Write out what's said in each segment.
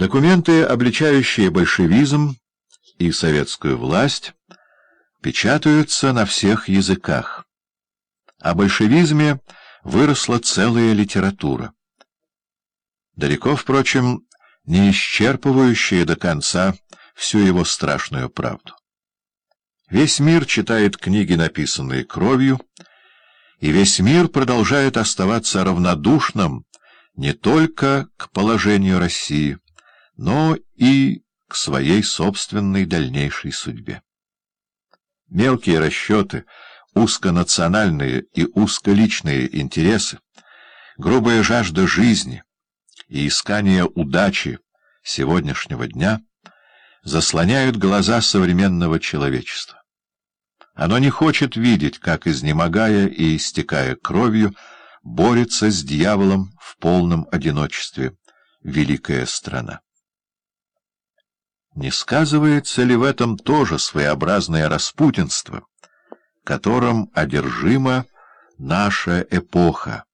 Документы, обличающие большевизм и советскую власть, печатаются на всех языках. О большевизме выросла целая литература. Далеко, впрочем, не исчерпывающая до конца всю его страшную правду. Весь мир читает книги, написанные кровью, и весь мир продолжает оставаться равнодушным не только к положению России, но и к своей собственной дальнейшей судьбе. Мелкие расчеты, узконациональные и узколичные интересы, грубая жажда жизни и искание удачи сегодняшнего дня заслоняют глаза современного человечества. Оно не хочет видеть, как, изнемогая и истекая кровью, борется с дьяволом в полном одиночестве великая страна. Не сказывается ли в этом тоже своеобразное распутинство, которым одержима наша эпоха,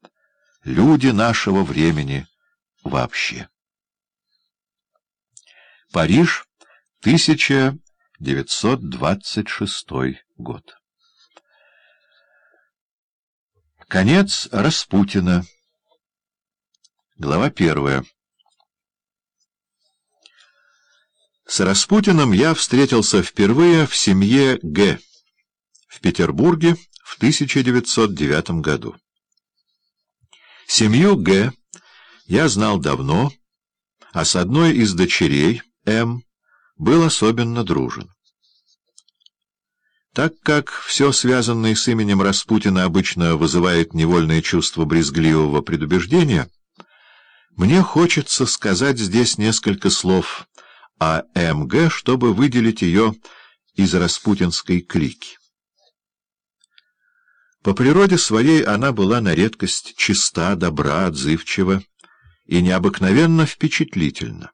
люди нашего времени вообще? Париж, 1000 926 год. Конец Распутина. Глава первая. С Распутиным я встретился впервые в семье Г. в Петербурге в 1909 году. Семью Г. я знал давно, а с одной из дочерей, М., был особенно дружен. Так как все связанное с именем Распутина обычно вызывает невольное чувство брезгливого предубеждения, мне хочется сказать здесь несколько слов о МГ, чтобы выделить ее из распутинской клики. По природе своей она была на редкость чиста, добра, отзывчива и необыкновенно впечатлительна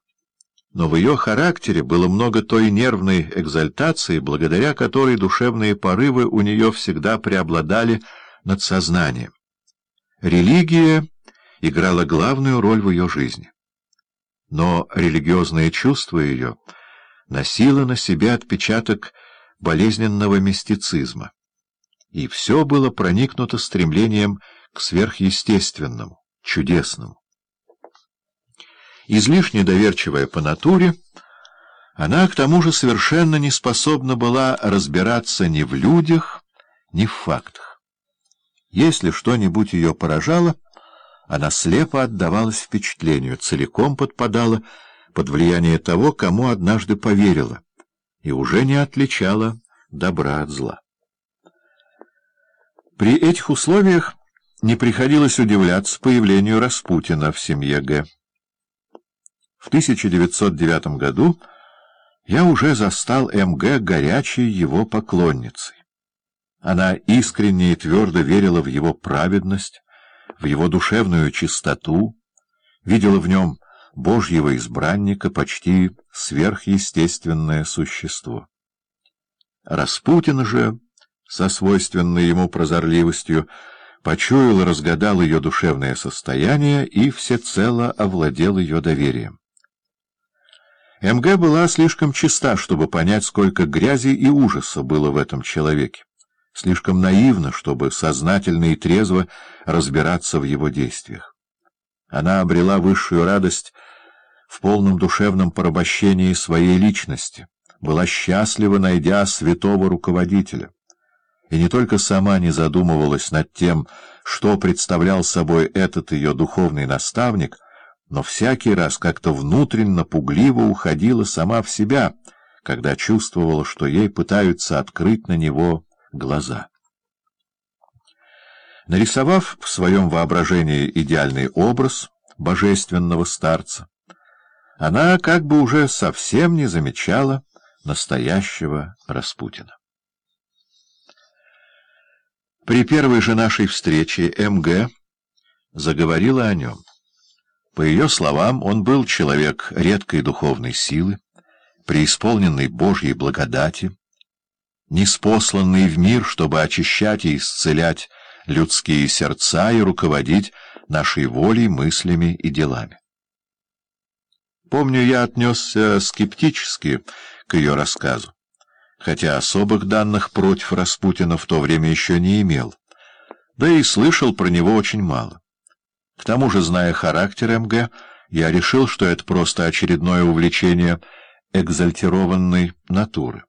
но в ее характере было много той нервной экзальтации, благодаря которой душевные порывы у нее всегда преобладали над сознанием. Религия играла главную роль в ее жизни. Но религиозное чувство ее носило на себе отпечаток болезненного мистицизма, и все было проникнуто стремлением к сверхъестественному, чудесному. Излишне доверчивая по натуре, она к тому же совершенно не способна была разбираться ни в людях, ни в фактах. Если что-нибудь ее поражало, она слепо отдавалась впечатлению, целиком подпадала под влияние того, кому однажды поверила, и уже не отличала добра от зла. При этих условиях не приходилось удивляться появлению Распутина в семье Г. В 1909 году я уже застал М.Г. горячей его поклонницей. Она искренне и твердо верила в его праведность, в его душевную чистоту, видела в нем Божьего избранника, почти сверхъестественное существо. Распутин же, со свойственной ему прозорливостью, почуял и разгадал ее душевное состояние и всецело овладел ее доверием. МГ была слишком чиста, чтобы понять, сколько грязи и ужаса было в этом человеке, слишком наивна, чтобы сознательно и трезво разбираться в его действиях. Она обрела высшую радость в полном душевном порабощении своей личности, была счастлива, найдя святого руководителя. И не только сама не задумывалась над тем, что представлял собой этот ее духовный наставник — но всякий раз как-то внутренно пугливо уходила сама в себя, когда чувствовала, что ей пытаются открыть на него глаза. Нарисовав в своем воображении идеальный образ божественного старца, она как бы уже совсем не замечала настоящего Распутина. При первой же нашей встрече М.Г. заговорила о нем. По ее словам, он был человек редкой духовной силы, преисполненный Божьей благодати, неспосланный в мир, чтобы очищать и исцелять людские сердца и руководить нашей волей, мыслями и делами. Помню, я отнесся скептически к ее рассказу, хотя особых данных против Распутина в то время еще не имел, да и слышал про него очень мало. К тому же, зная характер МГ, я решил, что это просто очередное увлечение экзальтированной натуры.